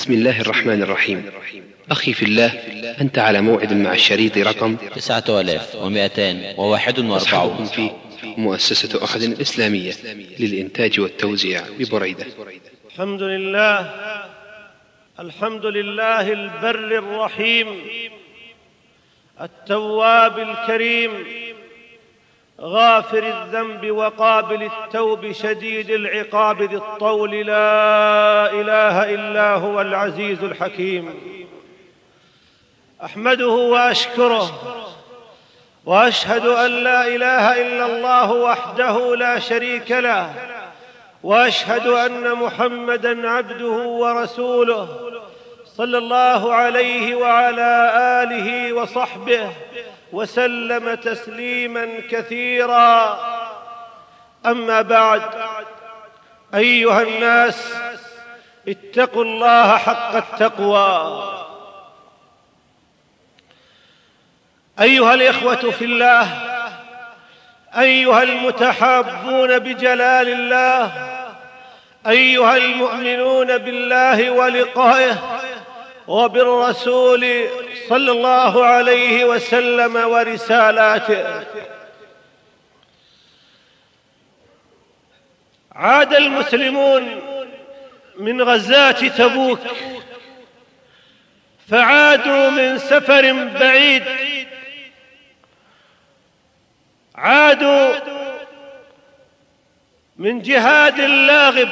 بسم الله الرحمن الرحيم. أخي في الله أنت على موعد مع الشريط رقم تسعة آلاف ومائتان وواحد أصحابكم وأربعون في مؤسسة أحد الإسلامية للإنتاج والتوزيع ببريدة. الحمد لله الحمد لله البر الرحيم التواب الكريم غافر الذنب وقابل التوب شديد العقاب ذي الطول لا إله إلا هو العزيز الحكيم. أحمده وأشكره وأشهد أن لا إله إلا الله وحده لا شريك له وأشهد أن محمدا عبده ورسوله صلى الله عليه وعلى آله وصحبه وسلم تسليما كثيرا. أما بعد أيها الناس اتقوا الله حق التقوى. أيها الإخوة في الله أيها المتحابون بجلال الله أيها المؤمنون بالله ولقائه وبالرسول صلى الله عليه وسلم ورسالاته. عاد المسلمون من غزاة تبوك فعادوا من سفر بعيد. عادوا من جهاد لاغب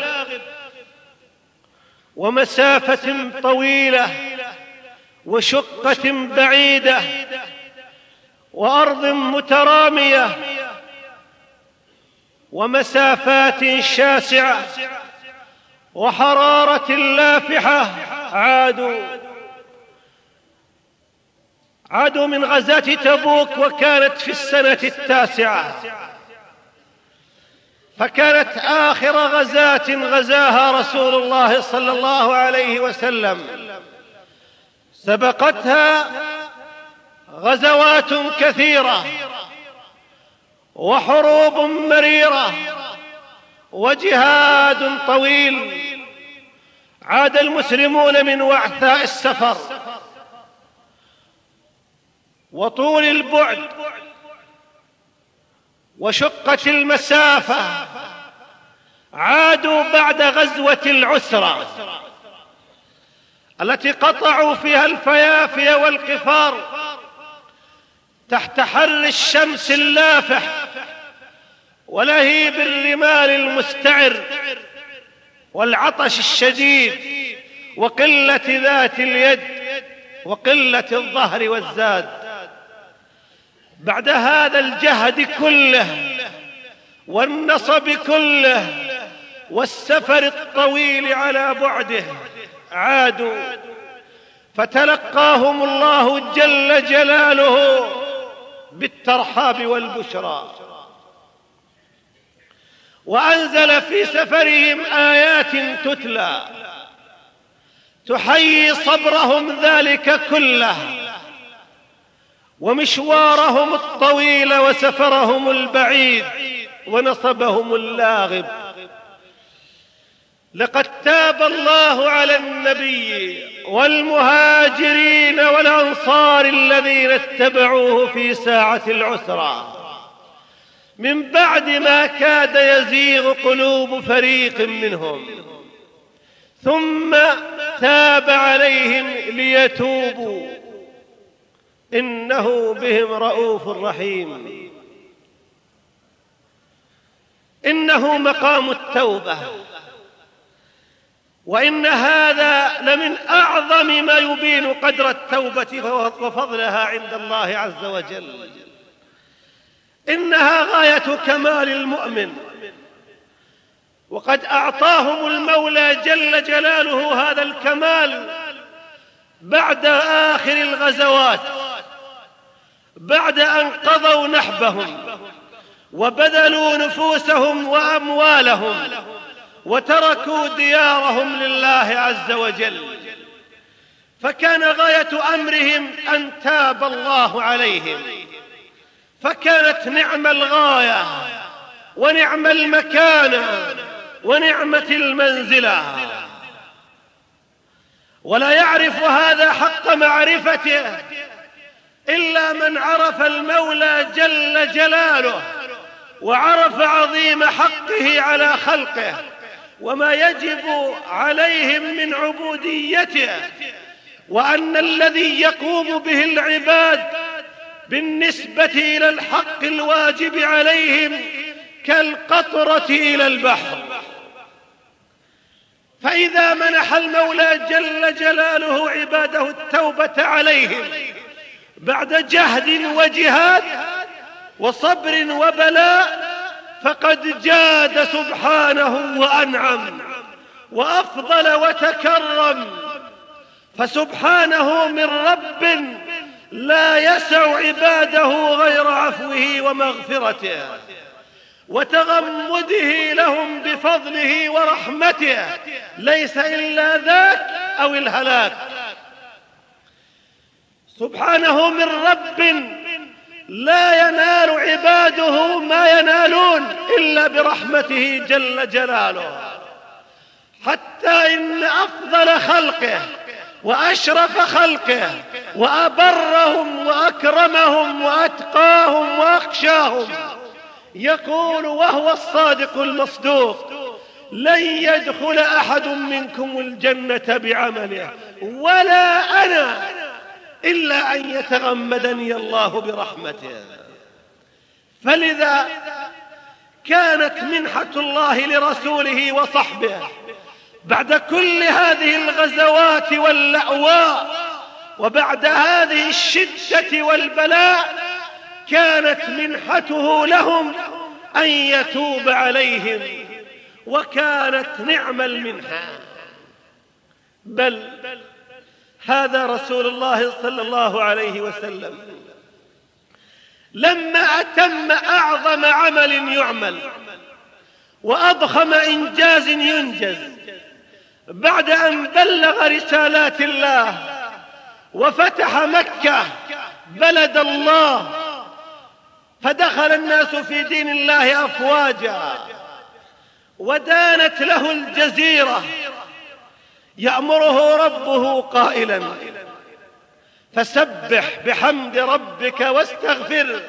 ومسافة طويلة وشقة بعيدة وأرض مترامية ومسافات شاسعة وحرارة لافحة. عادوا. عادوا من غزاة تبوك وكانت في السنة التاسعة. فكانت آخر غزاة غزاها رسول الله صلى الله عليه وسلم. سبقتها غزوات كثيرة وحروب مريرة وجهاد طويل عاد المسلمون من وعثاء السفر وطول البعد وشقة المسافة. عادوا بعد غزوة العسرة التي قطعوا فيها الفيافي والقفار تحت حر الشمس اللافح ولهيب الرمال المستعر والعطش الشديد وقلة ذات اليد وقلة الظهر والزاد. بعد هذا الجهد كله والنصب كله والسفر الطويل على بعده عادوا. فتلقاهم الله جل جلاله بالترحاب والبشرى. وأنزل في سفرهم آيات تتلى. تحيي صبرهم ذلك كله. ومشوارهم الطويل وسفرهم البعيد ونصبهم اللاغب. لقد تاب الله على النبي والمهاجرين والأنصار الذين اتبعوه في ساعة العسرى من بعد ما كاد يزيغ قلوب فريق منهم. ثم تاب عليهم ليتوبوا. إنه بهم رءوف رحيم. إنه مقام التوبة. وإن هذا لمن أعظم ما يبين قدر التوبة وفضلها عند الله عز وجل. إنها غاية كمال المؤمن. وقد أعطاهم المولى جل جلاله هذا الكمال بعد آخر الغزوات. بعد أن قضوا نحبهم وبذلوا نفوسهم وأموالهم وتركوا ديارهم لله عز وجل فكان غاية أمرهم أن تاب الله عليهم فكانت نعم الغاية ونعم المكانة ونعمة المنزلة. ولا يعرف هذا حق معرفته إلا من عرف المولى جل جلاله وعرف عظيم حقه على خلقه وما يجب عليهم من عبوديته وأن الذي يقوم به العباد بالنسبة إلى الحق الواجب عليهم كالقطرة إلى البحر. فإذا منح المولى جل جلاله عباده التوبة عليهم بعد جهد وجهاد وصبر وبلاء فقد جاد سبحانه وأنعم وأفضل وتكرم. فسبحانه من رب لا يسع عباده غير عفوه ومغفرته وتغمده لهم بفضله ورحمته. ليس إلا ذاك أو الهلاك. سبحانه من رب لا ينال عباده ما ينالون إلا برحمته جل جلاله. حتى إن أفضل خلقه وأشرف خلقه وأبرهم وأكرمهم وأتقاهم وأخشاهم يقول وهو الصادق المصدوق لن يدخل أحد منكم الجنة بعمله ولا أنا إلا أن يتغمدني الله برحمته. فلذا كانت منحة الله لرسوله وصحبه بعد كل هذه الغزوات واللأواء وبعد هذه الشدة والبلاء كانت منحته لهم أن يتوب عليهم وكانت نعم المنحة. بل هذا رسول الله صلى الله عليه وسلم. لما أتم أعظم عمل يعمل وأضخم إنجاز ينجز بعد أن بلغ رسالات الله وفتح مكة بلد الله فدخل الناس في دين الله أفواجا ودانت له الجزيرة يأمره ربه قائلا فسبح بحمد ربك واستغفر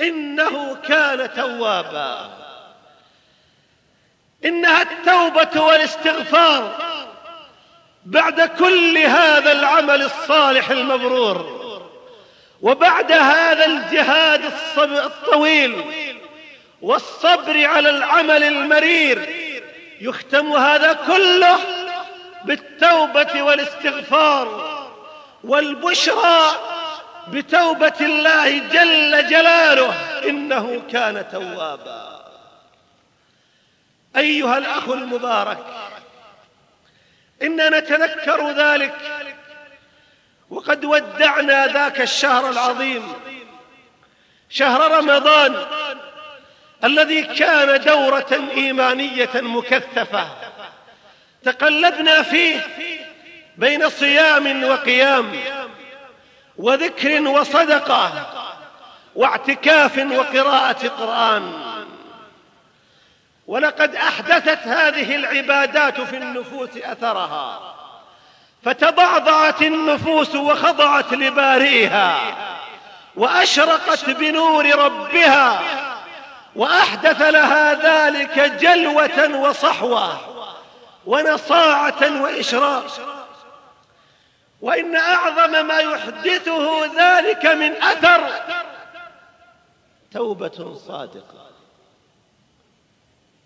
إنه كان توابا. إنها التوبة والاستغفار بعد كل هذا العمل الصالح المبرور وبعد هذا الجهاد الطويل والصبر على العمل المرير يختم هذا كله بالتوبة والاستغفار والبشرى بتوبة الله جل جلاله إنه كان توابا. أيها الأخ المبارك إننا نتذكر ذلك وقد ودعنا ذاك الشهر العظيم شهر رمضان الذي كان دورة إيمانية مكثفة. تقلبنا فيه بين صيام وقيام وذكر وصدقة واعتكاف وقراءة قرآن. ولقد أحدثت هذه العبادات في النفوس أثرها فتضعضعت النفوس وخضعت لبارئها وأشرقت بنور ربها وأحدث لها ذلك جلوة وصحوة. ونصاعة وإشراق. وإن أعظم ما يحدثه ذلك من أثر توبة صادقة.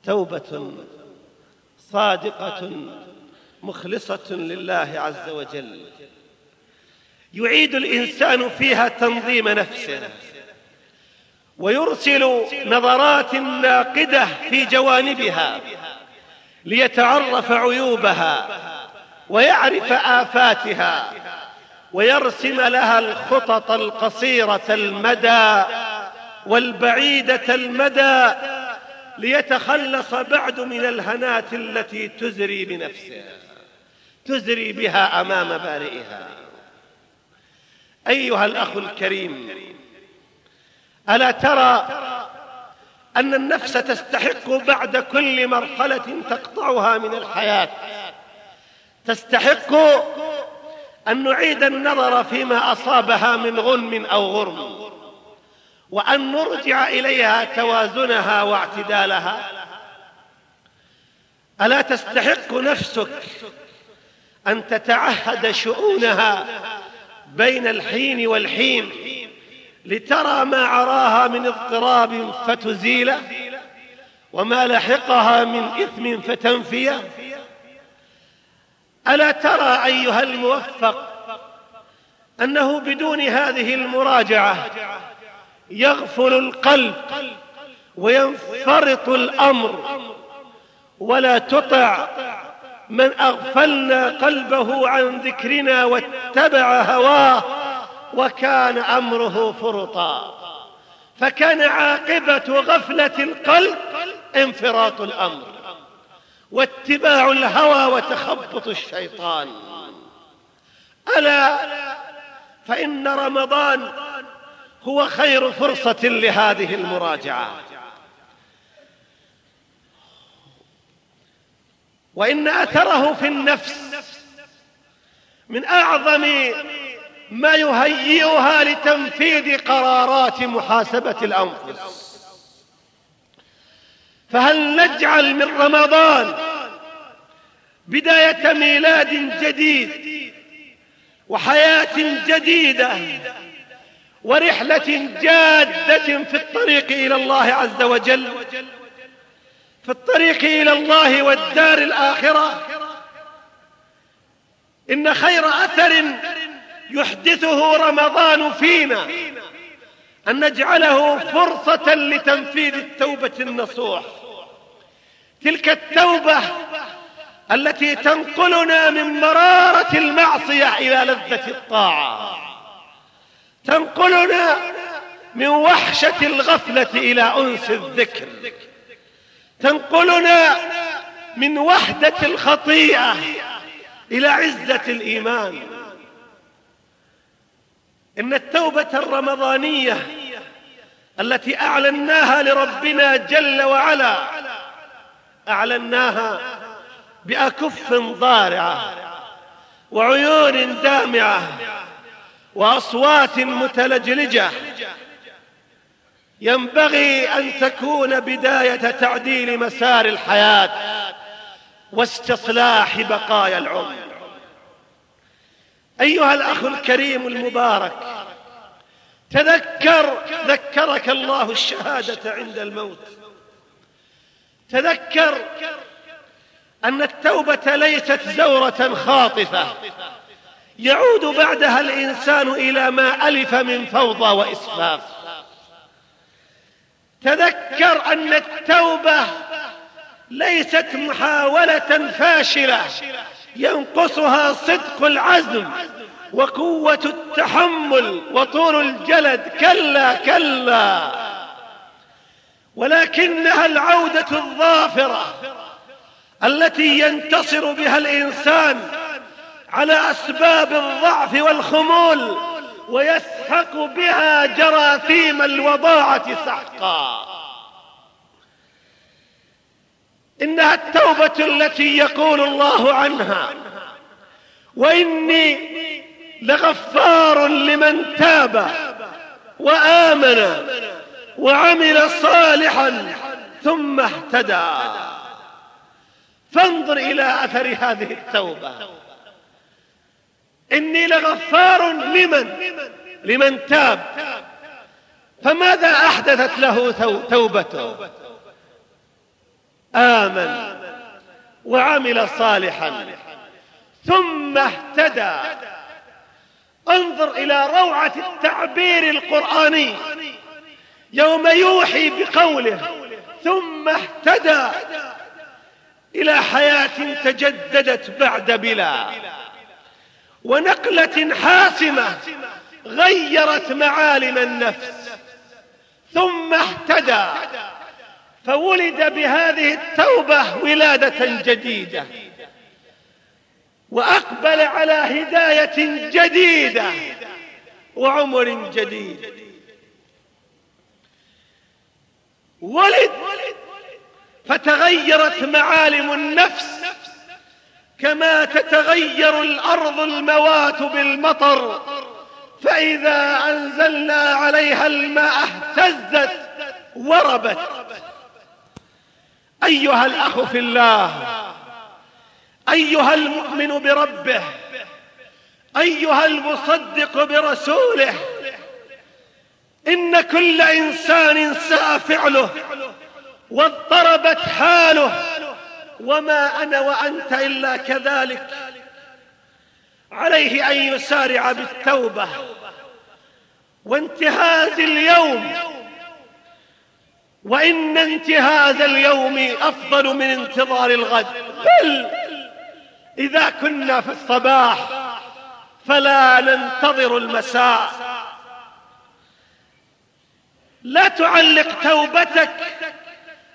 توبة صادقة مخلصة لله عز وجل. يعيد الإنسان فيها تنظيم نفسه. ويرسل نظرات ناقدة في جوانبها. ليتعرف عيوبها ويعرف آفاتها ويرسم لها الخطط القصيرة المدى والبعيدة المدى ليتخلص بعد من الهنات التي تزري بنفسه تزري بها أمام بارئها. أيها الأخ الكريم ألا ترى أن النفس تستحق بعد كل مرحلة تقطعها من الحياة. تستحق أن نعيد النظر فيما أصابها من غنم أو غرم وأن نرجع إليها توازنها واعتدالها. ألا تستحق نفسك أن تتعهد شؤونها بين الحين والحين؟ لترى ما عراها من اضطراب فتزيله وما لحقها من إثم فتنفيه ألا ترى أيها الموفق أنه بدون هذه المراجعة يغفل القلب وينفرط الأمر ولا تطع من أغفلنا قلبه عن ذكرنا واتبع هواه. وكان أمره فرطا. فكان عاقبة غفلة القلب انفراط الأمر واتباع الهوى وتخبط الشيطان. ألا فإن رمضان هو خير فرصة لهذه المراجعة. وإن أثره في النفس من أعظم ما يهيئها لتنفيذ قرارات محاسبة الأنفس. فهل نجعل من رمضان بداية ميلاد جديد وحياة جديدة ورحلة جادة في الطريق إلى الله عز وجل في الطريق إلى الله والدار الآخرة؟ إن خير أثر يحدثه رمضان فينا أن نجعله فرصة لتنفيذ التوبة النصوح. تلك التوبة التي تنقلنا من مرارة المعصية إلى لذة الطاعة. تنقلنا من وحشة الغفلة إلى أنس الذكر. تنقلنا من وحدة الخطيئة إلى عزة الإيمان. إن التوبة الرمضانية التي أعلناها لربنا جل وعلا أعلناها بأكف ضارعة وعيون دامعة وأصوات متلجلجة ينبغي أن تكون بداية تعديل مسار الحياة واستصلاح بقايا العمر. أيها الأخ الكريم المبارك تذكر ذكرك الله الشهادة عند الموت. تذكر أن التوبة ليست زورة خاطفة. يعود بعدها الإنسان إلى ما ألف من فوضى وإسفاف تذكر أن التوبة ليست محاولة فاشلة ينقصها صدق العزم. وقوة التحمل وطول الجلد كلا كلا. ولكنها العودة الظافرة التي ينتصر بها الإنسان على أسباب الضعف والخمول ويسحق بها جراثيم الوضاعة سحقا. إنها التوبة التي يقول الله عنها. وإني لغفار لمن تاب وآمن وعمل صالحا ثم اهتدى. فانظر إلى أثر هذه التوبة. إني لغفار لمن؟ لمن تاب. فماذا أحدثت له توبته؟ آمن وعمل صالحا ثم اهتدى. إلى روعة التعبير القرآني. يوم يوحي بقوله ثم اهتدى إلى حياة تجددت بعد بلا ونقلة حاسمة غيرت معالم النفس ثم اهتدى فولد بهذه التوبة ولادة جديدة. وأقبل على هداية جديدة وعمر جديد. ولد فتغيرت معالم النفس كما تتغير الأرض الموات بالمطر. فإذا أنزلنا عليها الماء اهتزت وربت. أيها الأخ في الله أيها المؤمن بربه أيها المصدق برسوله إن كل إنسان ساء فعله واضطربت حاله وما أنا وأنت إلا كذلك. عليه أن يسارع بالتوبة. وانتهاز اليوم. وإن انتهاز اليوم أفضل من انتظار الغد. بل إذا كنا في الصباح فلا ننتظر المساء. لا تعلق توبتك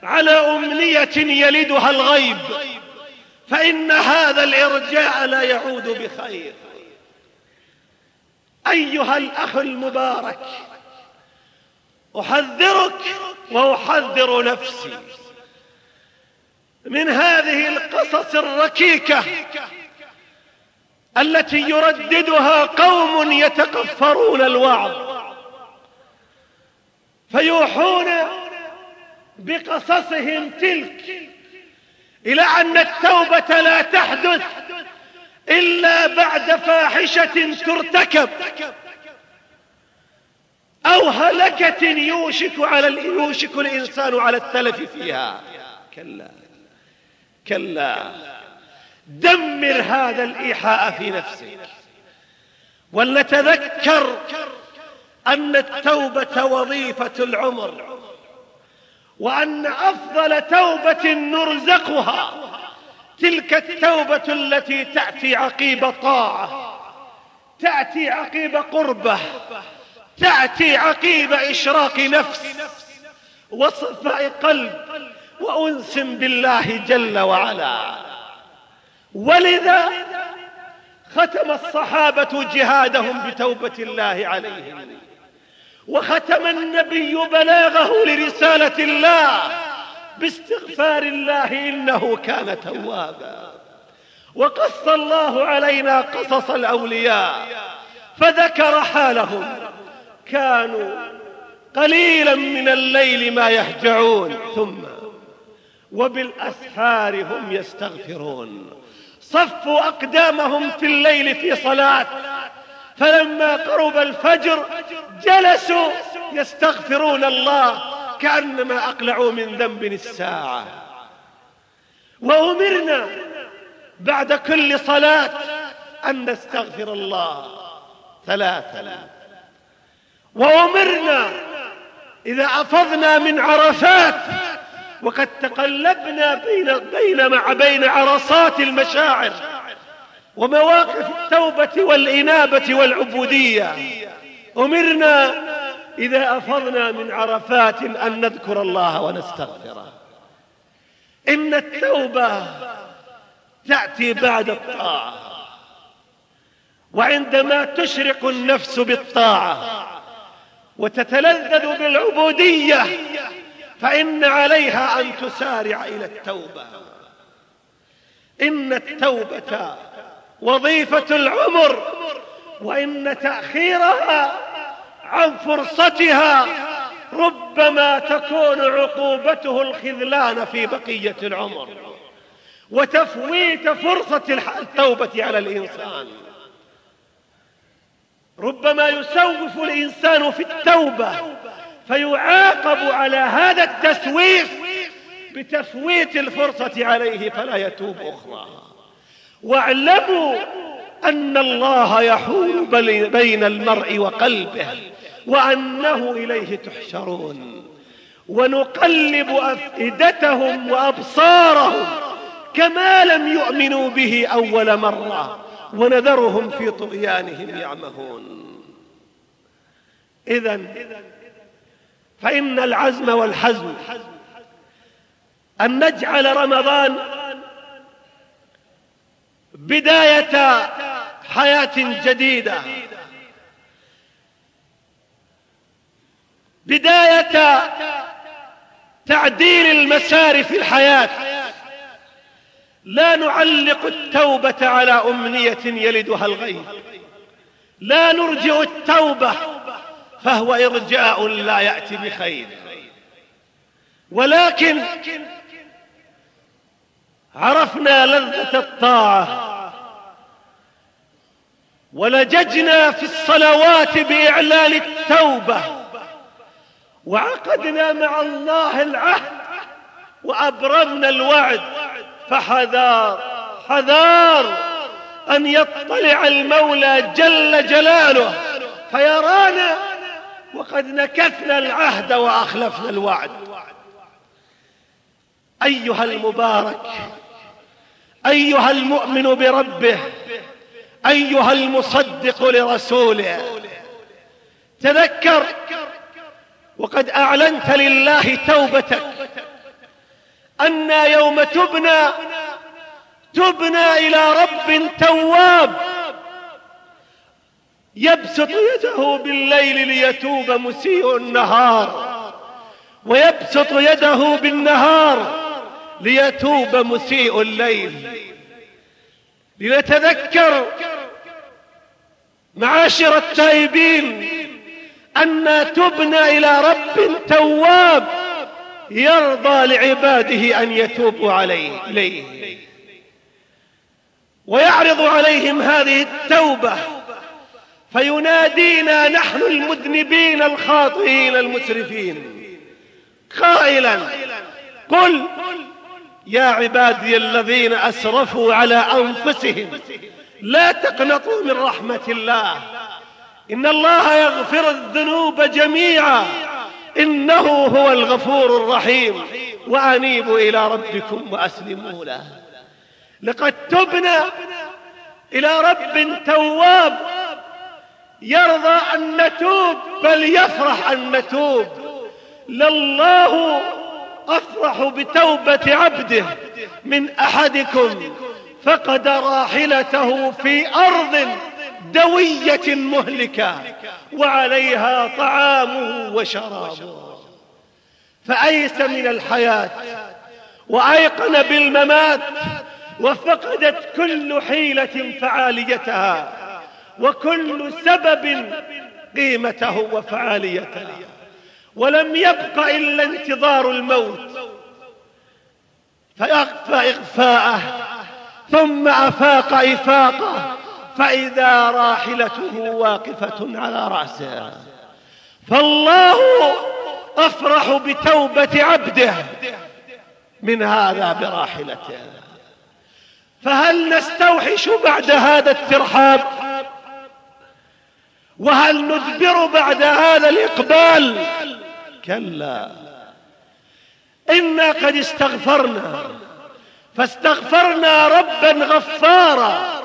على أمنية يلدها الغيب فإن هذا الإرجاء لا يعود بخير. أيها الأخ المبارك أحذرك وأحذر نفسي. من هذه القصص الركيكة التي يرددها قوم يتكفرون الوعظ. فيوحون بقصصهم تلك إلى أن التوبة لا تحدث إلا بعد فاحشة ترتكب أو هلكة يوشك على يوشك الإنسان على التلف فيها. كلا. كلا. دمر هذا الإيحاء في نفسك. ولنتذكر أن التوبة وظيفة العمر وأن أفضل توبة نرزقها تلك التوبة التي تأتي عقيب طاعة تأتي عقيب قربة تأتي عقيب إشراق نفس وصفاء قلب وأنس بالله جل وعلا. ولذا ختم الصحابة جهادهم بتوبة الله عليهم. وختم النبي بلاغه لرسالة الله باستغفار الله إنه كان توابا. وقص الله علينا قصص الأولياء فذكر حالهم. كانوا قليلا من الليل ما يهجعون. ثم وبالأسحار هم يستغفرون. صفوا أقدامهم في الليل في صلاة. فلما قرب الفجر جلسوا يستغفرون الله كأنما أقلعوا من ذنب الساعة. وأمرنا بعد كل صلاة أن نستغفر الله ثلاثا. وأمرنا إذا أفضنا من عرفات وقد تقلبنا بين, بين مع بين عرصات المشاعر ومواقف التوبة والإنابة والعبودية. أمرنا إذا أفضنا من عرفات أن نذكر الله ونستغفره. إن التوبة تأتي بعد الطاعة وعندما تشرق النفس بالطاعة وتتلذذ بالعبودية فإن عليها أن تسارع إلى التوبة. إن التوبة وظيفة العمر وإن تأخيرها عن فرصتها ربما تكون عقوبته الخذلان في بقية العمر. وتفويت فرصة التوبة على الإنسان. ربما يسوف الإنسان في التوبة فيعاقب على هذا التسويف بتفويت الفرصة عليه فلا يتوب أخرى. واعلموا أن الله يحول بين المرء وقلبه وأنه إليه تحشرون. ونقلب أفئدتهم وأبصارهم كما لم يؤمنوا به أول مرة ونذرهم في طغيانهم يعمهون. إذا فإن العزم والحزم. أن نجعل رمضان بداية حياة جديدة. بداية تعديل المسار في الحياة. لا نعلق التوبة على أمنية يلدها الغيب. لا نرجع التوبة فهو إرجاء لا يأتي بخير. ولكن عرفنا لذة الطاعة. ولججنا في الصلوات بإعلان التوبة. وعقدنا مع الله العهد وأبرمنا الوعد. فحذار حذار أن يطلع المولى جل جلاله. فيرانا وقد نكثنا العهد وأخلفنا الوعد. أيها المبارك أيها المؤمن بربه أيها المصدق لرسوله تذكر وقد أعلنت لله توبتك أن يوم تبنى تبنى إلى رب تواب. يبسط يده بالليل ليتوب مسيء النهار ويبسط يده بالنهار ليتوب مسيء الليل. لنتذكر معاشر التائبين أن تبنى إلى رب تواب يرضى لعباده أن يتوبوا عليه. ويعرض عليهم هذه التوبة فينادينا نحن المذنبين الخاطئين المسرفين. قائلا قل يا عبادي الذين أسرفوا على أنفسهم لا تقنطوا من رحمة الله. إن الله يغفر الذنوب جميعا. إنه هو الغفور الرحيم. وأنيبوا إلى ربكم وأسلموا له. لقد تبنا إلى رب تواب يرضى أن نتوب بل يفرح أن نتوب. لله أفرح بتوبة عبده من أحدكم فقد راحلته في أرض دوية مهلكة وعليها طعامه وشرابه. فأيس من الحياة وأيقن بالممات وفقدت كل حيلة فعاليتها. وكل سبب قيمته وفعاليته. ولم يبق إلا انتظار الموت فأغفى إغفاءه ثم أفاق إفاقه فإذا راحلته واقفة على رأسه. فالله أفرح بتوبة عبده من هذا براحلته. فهل نستوحش بعد هذا الترحاب؟ وهل ندبر بعد هذا الإقبال؟ كلا. إنا قد استغفرنا فاستغفرنا ربا غفارا.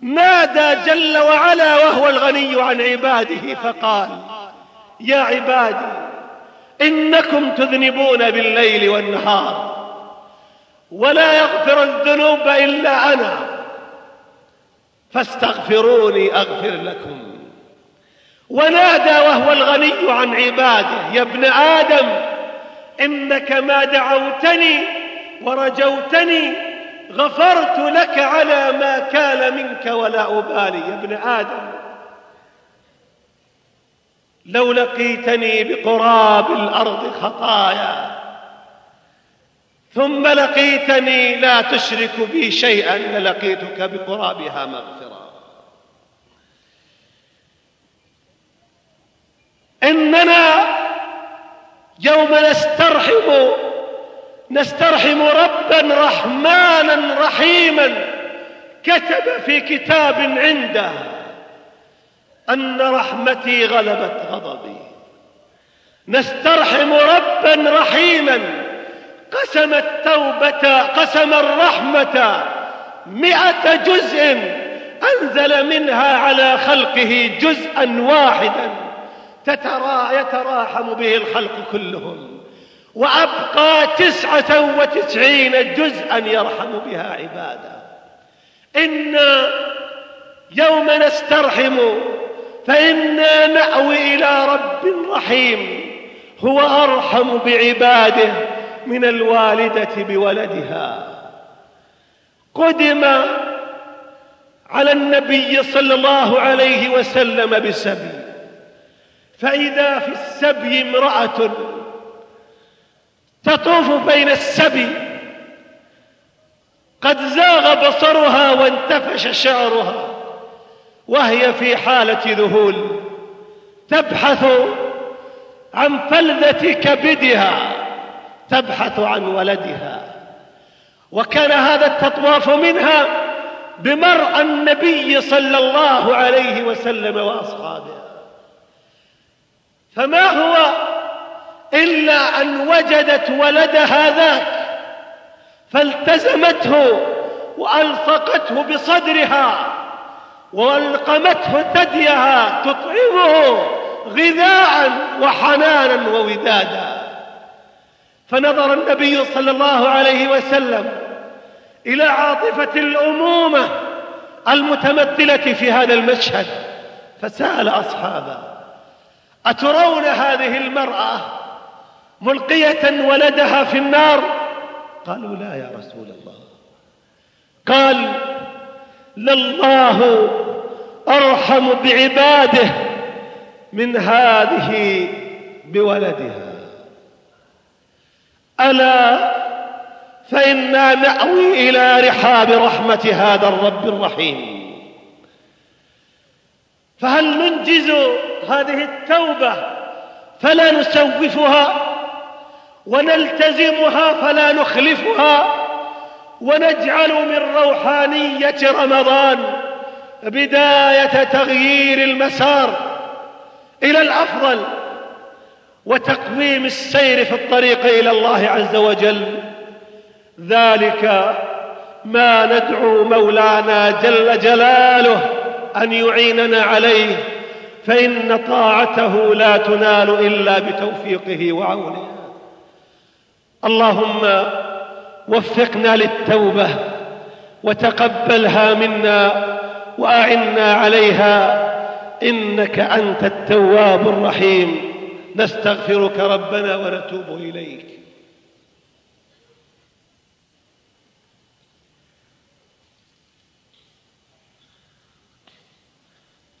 نادى جل وعلا وهو الغني عن عباده فقال يا عبادي إنكم تذنبون بالليل والنهار ولا يغفر الذنوب إلا أنا فاستغفروني أغفر لكم. ونادى وهو الغني عن عباده يا ابن آدم إنك ما دعوتني ورجوتني غفرت لك على ما كان منك ولا أبالي يا ابن آدم. لو لقيتني بقراب الأرض خطايا ثم لقيتني لا تشرك بي شيئا للقيتك بقرابها مغفرة. إننا يوم نسترحم نسترحم ربا رحمانا رحيما كتب في كتاب عنده أن رحمتي غلبت غضبي. نسترحم ربا رحيما قسم التوبة قسم الرحمة مئة جزء أنزل منها على خلقه جزءا واحدا. تترا يتراحم به الخلق كلهم. وأبقى تسعة وتسعين جزءا يرحم بها عباده. إنا يوم نسترحم فإنا نأوي إلى رب رحيم. هو أرحم بعباده من الوالدة بولدها. قدم على النبي صلى الله عليه وسلم بسبي فإذا في السبي امرأة تطوف بين السبي قد زاغ بصرها وانتفش شعرها وهي في حالة ذهول تبحث عن فلذة كبدها تبحث عن ولدها. وكان هذا التطواف منها بمرأى النبي صلى الله عليه وسلم وأصحابه. فما هو إلا أن وجدت ولدها ذاك فالتزمته وألصقته بصدرها وألقمته ثديها تطعمه غذاء وحنانا وودادا. فنظر النبي صلى الله عليه وسلم إلى عاطفة الأمومة المتمثلة في هذا المشهد فسأل أصحابه أترون هذه المرأة ملقية ولدها في النار؟ قالوا لا يا رسول الله. قال لله أرحم بعباده من هذه بولدها. ألا فإنا نأوي إلى رحاب رحمة هذا الرب الرحيم. فهل ننجز هذه التوبة فلا نسوفها ونلتزمها فلا نخلفها ونجعل من روحانية رمضان بداية تغيير المسار إلى الأفضل وتقويم السير في الطريق إلى الله عز وجل. ذلك ما ندعو مولانا جل جلاله أن يعيننا عليه. فإن طاعته لا تنال إلا بتوفيقه وعونه. اللهم وفقنا للتوبة وتقبلها منا وأعنا عليها إنك أنت التواب الرحيم. نستغفرك ربنا ونتوب إليك.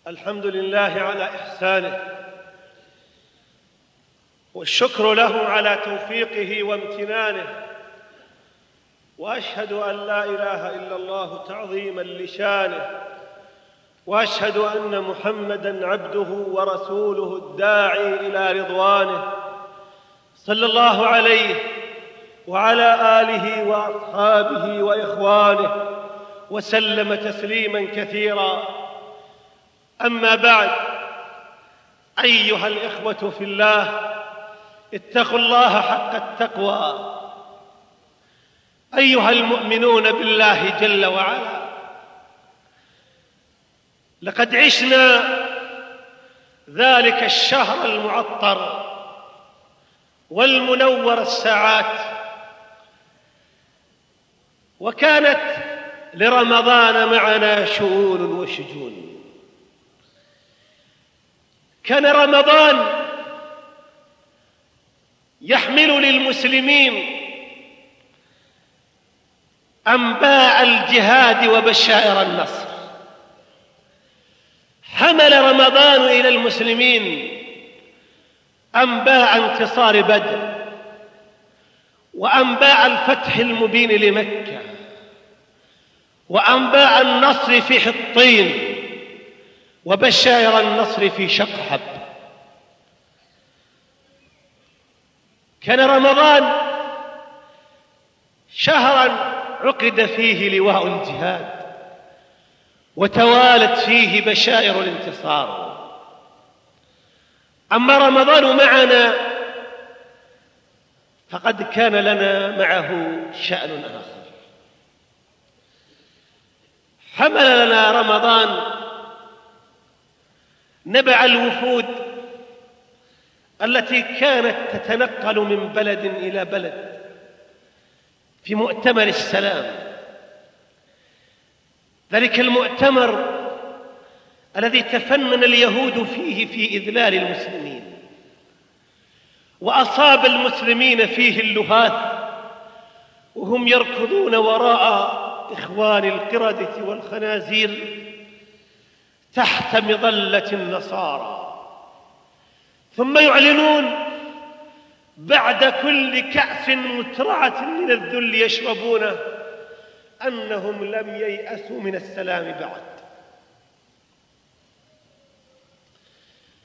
الحمد لله على إحسانه والشكر له على توفيقه وامتنانه وأشهد أن لا إله إلا الله تعظيما لشانه وأشهد أن محمدا عبده ورسوله الداعي إلى رضوانه صلى الله عليه وعلى آله وأصحابه وإخوانه وسلم تسليما كثيرا. أما بعد أيها الإخوة في الله اتقوا الله حق التقوى. أيها المؤمنون بالله جل وعلا لقد عشنا ذلك الشهر المعطر والمنور الساعات وكانت لرمضان معنا شؤون وشجون. كان رمضان يحمل للمسلمين أنباء الجهاد وبشائر النصر. حمل رمضان إلى المسلمين أنباء انتصار بدر وأنباء الفتح المبين لمكة وأنباء النصر في حطين. وبشائر النصر في شقحب كان رمضان شهرا عقد فيه لواء الجهاد وتوالت فيه بشائر الانتصار. أما رمضان معنا فقد كان لنا معه شأن آخر. حمل لنا رمضان نبع الوفود التي كانت تتنقل من بلد إلى بلد في مؤتمر السلام. ذلك المؤتمر الذي تفنن اليهود فيه في إذلال المسلمين وأصاب المسلمين فيه اللهاث وهم يركضون وراء إخوان القردة والخنازير تحت مظلة النصارى. ثم يعلنون بعد كل كأس مترعة من الذل يشربونه أنهم لم ييأسوا من السلام بعد.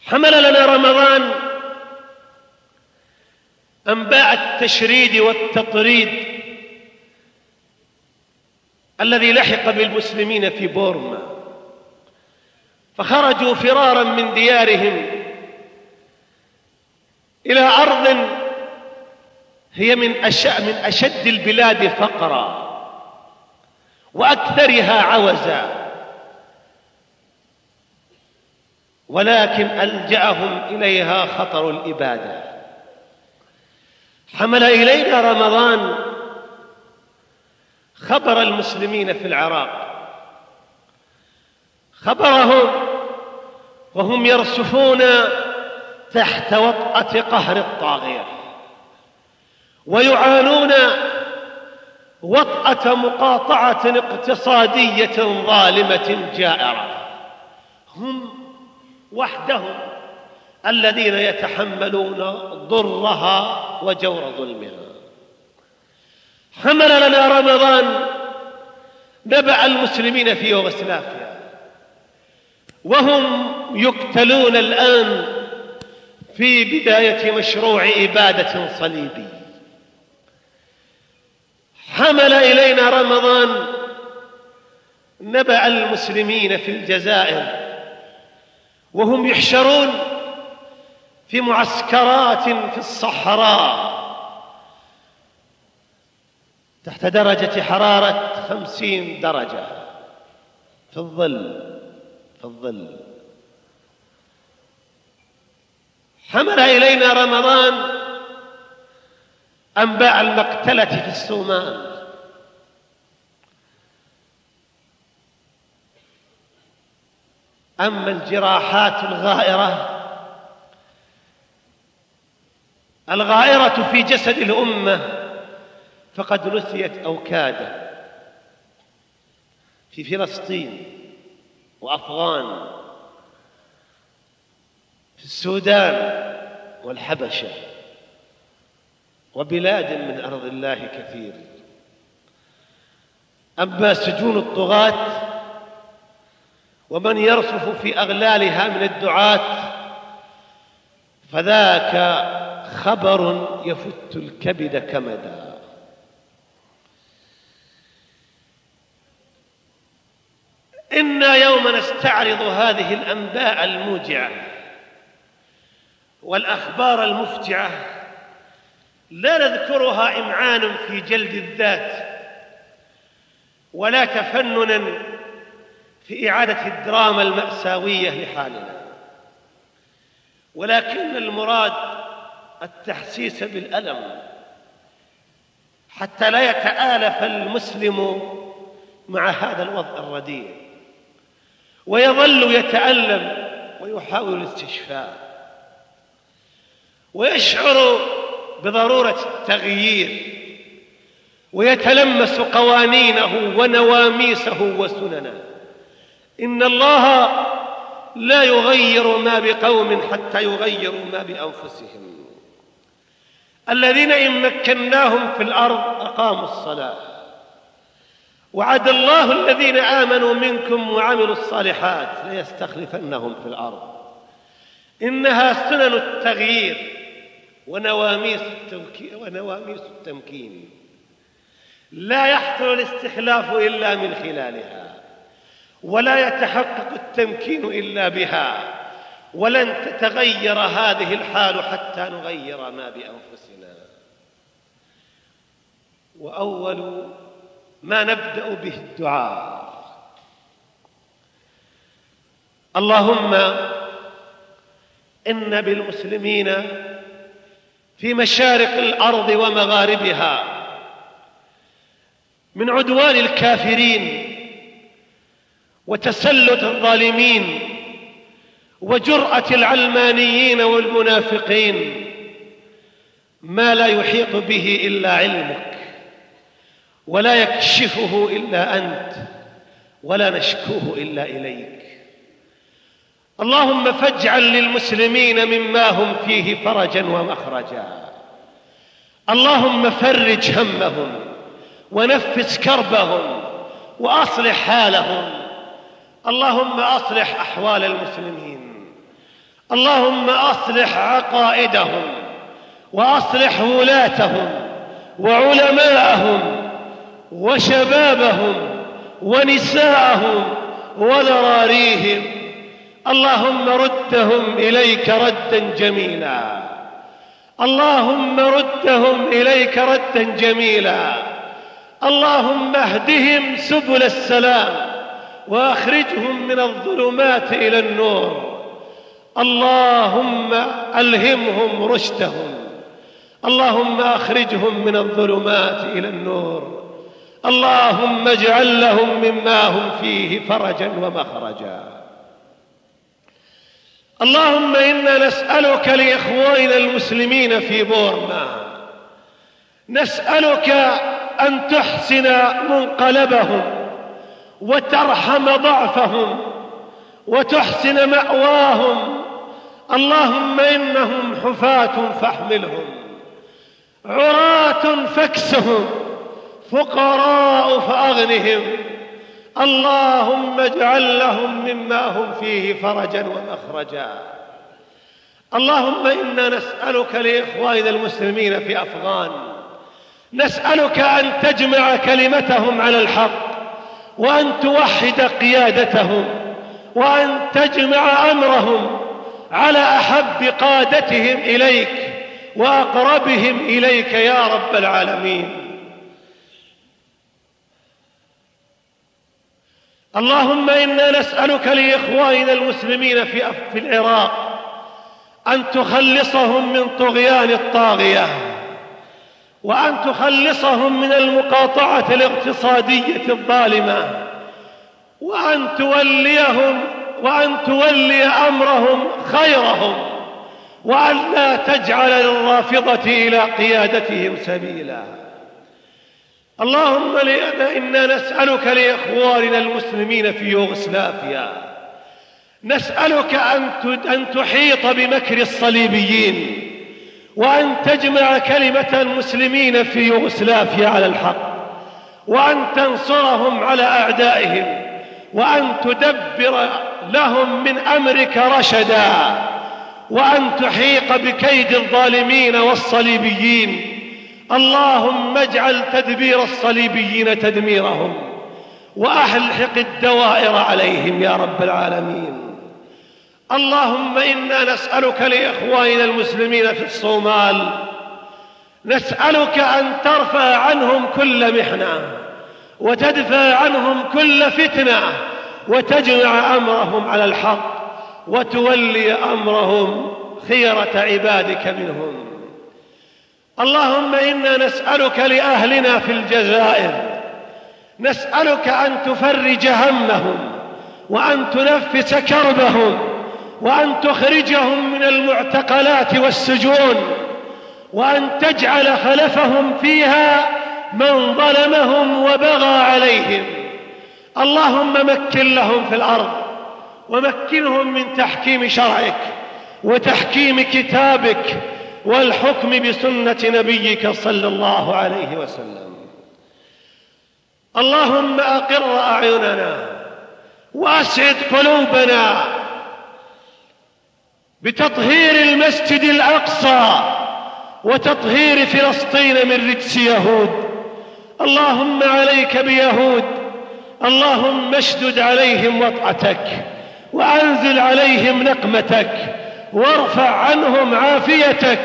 حمل لنا رمضان أنباء التشريد والتطريد الذي لحق بالمسلمين في بورما. فخرجوا فرارا من ديارهم إلى أرض هي من أشد البلاد فقرا وأكثرها عوزا. ولكن ألجأهم إليها خطر الإبادة. حمل إلينا رمضان خبر المسلمين في العراق. خبرهم وهم يرسفون تحت وطأة قهر الطاغية ويعانون وطأة مقاطعة اقتصادية ظالمة جائرة. هم وحدهم الذين يتحملون ضرها وجور ظلمها. حمل لنا رمضان نبأ المسلمين في يوغسلافيا. وهم يقتلون الآن في بداية مشروع إبادة صليبي. حمل إلينا رمضان نبأ المسلمين في الجزائر وهم يحشرون في معسكرات في الصحراء تحت درجة حرارة خمسين درجة في الظل في الظل. حمل إلينا رمضان أنباء المقتلة في السومان أما الجراحات الغائرة الغائرة في جسد الأمة فقد نسيت أو كاد في فلسطين وأفغان. في السودان والحبشة وبلاد من أرض الله كثير. أما سجون الطغاة ومن يرصف في أغلالها من الدعاة فذاك خبر يفت الكبد كمدا. إنا يوم نستعرض هذه الأنباء الموجعة. والأخبار المفجعة لا نذكرها إمعانا في جلد الذات ولا تفننا في إعادة الدراما المأساوية لحالنا. ولكن المراد التحسيس بالألم حتى لا يتآلف المسلم مع هذا الوضع الرديء ويظل يتألم ويحاول الاستشفاء. ويشعر بضرورة التغيير ويتلمس قوانينه ونواميسه وسننه. إن الله لا يغير ما بقوم حتى يغيروا ما بأنفسهم. الذين إن مكناهم في الأرض أقاموا الصلاة. وعد الله الذين آمنوا منكم وعملوا الصالحات ليستخلفنهم في الأرض. إنها سنن التغيير. ونواميس التمكين, ونواميس التمكين. لا يحصل الاستخلاف إلا من خلالها ولا يتحقق التمكين إلا بها ولن تتغير هذه الحال حتى نغير ما بأنفسنا. وأول ما نبدأ به الدعاء. اللهم إن بالمسلمين في مشارق الأرض ومغاربها. من عدوان الكافرين وتسلط الظالمين وجرأة العلمانيين والمنافقين. ما لا يحيط به إلا علمك ولا يكشفه إلا أنت ولا نشكوه إلا إليك. اللهم فاجعل للمسلمين مما هم فيه فرجا ومخرجا. اللهم فرج همهم ونفس كربهم وأصلح حالهم. اللهم أصلح أحوال المسلمين. اللهم أصلح عقائدهم وأصلح ولاتهم وعلماءهم وشبابهم ونساءهم وذراريهم اللهم ردهم إليك ردا جميلا. اللهم ردهم إليك ردا جميلا. اللهم اهدهم سبل السلام وأخرجهم من الظلمات إلى النور. اللهم ألهمهم رشدهم. اللهم أخرجهم من الظلمات إلى النور. اللهم اجعل لهم مما هم فيه فرجا ومخرجا. اللهم إنا نسألك لإخواننا المسلمين في بورما. نسألك أن تحسن منقلبهم وترحم ضعفهم وتحسن مأواهم. اللهم إنهم حفاة فاحملهم عراة فاكسهم فقراء فأغنهم. اللهم اجعل لهم مما هم فيه فرجا ومخرجا. اللهم إنا نسألك لإخواننا المسلمين في أفغان. نسألك أن تجمع كلمتهم على الحق وأن توحد قيادتهم وأن تجمع أمرهم على أحب قادتهم إليك وأقربهم إليك يا رب العالمين. اللهم إنا نسألك لإخواننا المسلمين في العراق أن تخلصهم من طغيان الطاغية وأن تخلصهم من المقاطعة الاقتصادية الظالمة وأن توليهم وأن تولي أمرهم خيرهم وأن لا تجعل للرافضة إلى قيادتهم سبيلا. اللهم إنا نسألك لإخواننا المسلمين في يوغسلافيا نسألك أن تحيط بمكر الصليبيين وأن تجمع كلمة المسلمين في يوغسلافيا على الحق وأن تنصرهم على أعدائهم وأن تدبر لهم من أمرك رشدا وأن تحيق بكيد الظالمين والصليبيين. اللهم اجعل تدبير الصليبيين تدميرهم واحلق الدوائر عليهم يا رب العالمين. اللهم إنا نسألك لإخواننا المسلمين في الصومال نسألك أن ترفع عنهم كل محنة وتدفع عنهم كل فتنة وتجمع أمرهم على الحق وتولي أمرهم خيرة عبادك منهم. اللهم إنا نسألك لأهلنا في الجزائر. نسألك أن تفرج همهم وأن تنفس كربهم وأن تخرجهم من المعتقلات والسجون وأن تجعل خلفهم فيها من ظلمهم وبغى عليهم. اللهم مكن لهم في الأرض ومكنهم من تحكيم شرعك وتحكيم كتابك والحكم بسنة نبيك صلى الله عليه وسلم. اللهم أقر أعيننا وأسعد قلوبنا بتطهير المسجد الأقصى وتطهير فلسطين من رجس يهود. اللهم عليك بيهود. اللهم اشدد عليهم وطأتك وأنزل عليهم نقمتك. وارفع عنهم عافيتك.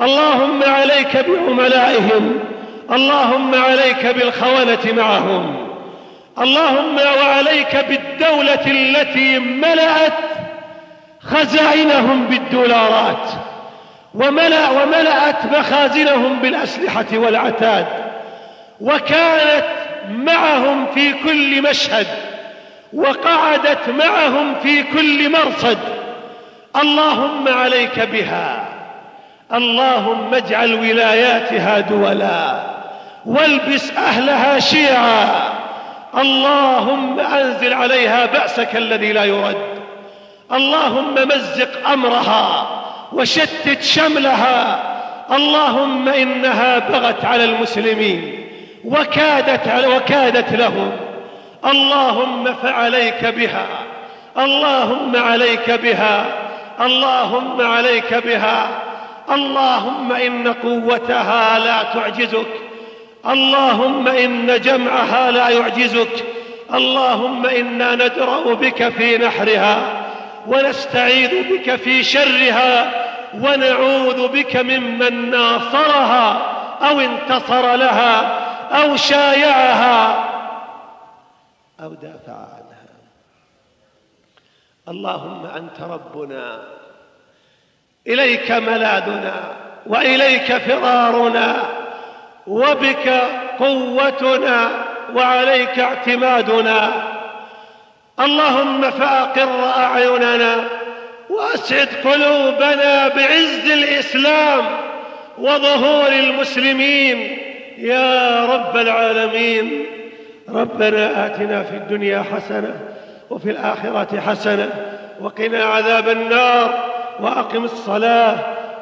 اللهم عليك بعملائهم. اللهم عليك بالخونة معهم. اللهم وعليك بالدولة التي ملأت خزائنهم بالدولارات. وملأ وملأت مخازنهم بالأسلحة والعتاد. وكانت معهم في كل مشهد. وقعدت معهم في كل مرصد. اللهم عليك بها. اللهم اجعل ولاياتها دولا. والبس أهلها شيعا. اللهم أنزل عليها بأسك الذي لا يرد. اللهم مزق أمرها وشتت شملها. اللهم إنها بغت على المسلمين وكادت, وكادت لهم. اللهم فعليك بها. اللهم عليك بها. اللهم عليك بها اللهم إن قوتها لا تعجزك اللهم إن جمعها لا يعجزك اللهم إنا ندرأ بك في نحرها ونستعيذ بك في شرها ونعوذ بك ممن ناصرها أو انتصر لها أو شايعها أو دافع عنها. اللهم أنت ربنا إليك ملاذنا وإليك فرارنا وبك قوتنا وعليك اعتمادنا. اللهم فأقر أعيننا وأسعد قلوبنا بعز الإسلام وظهور المسلمين. يا رب العالمين ربنا آتنا في الدنيا حسنة وفي الآخرة حسنة. وقنا عذاب النار وأقم الصلاة.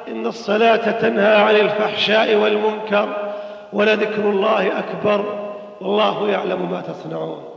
إن الصلاة تنهى عن الفحشاء والمنكر ولذكر الله أكبر. والله يعلم ما تصنعون.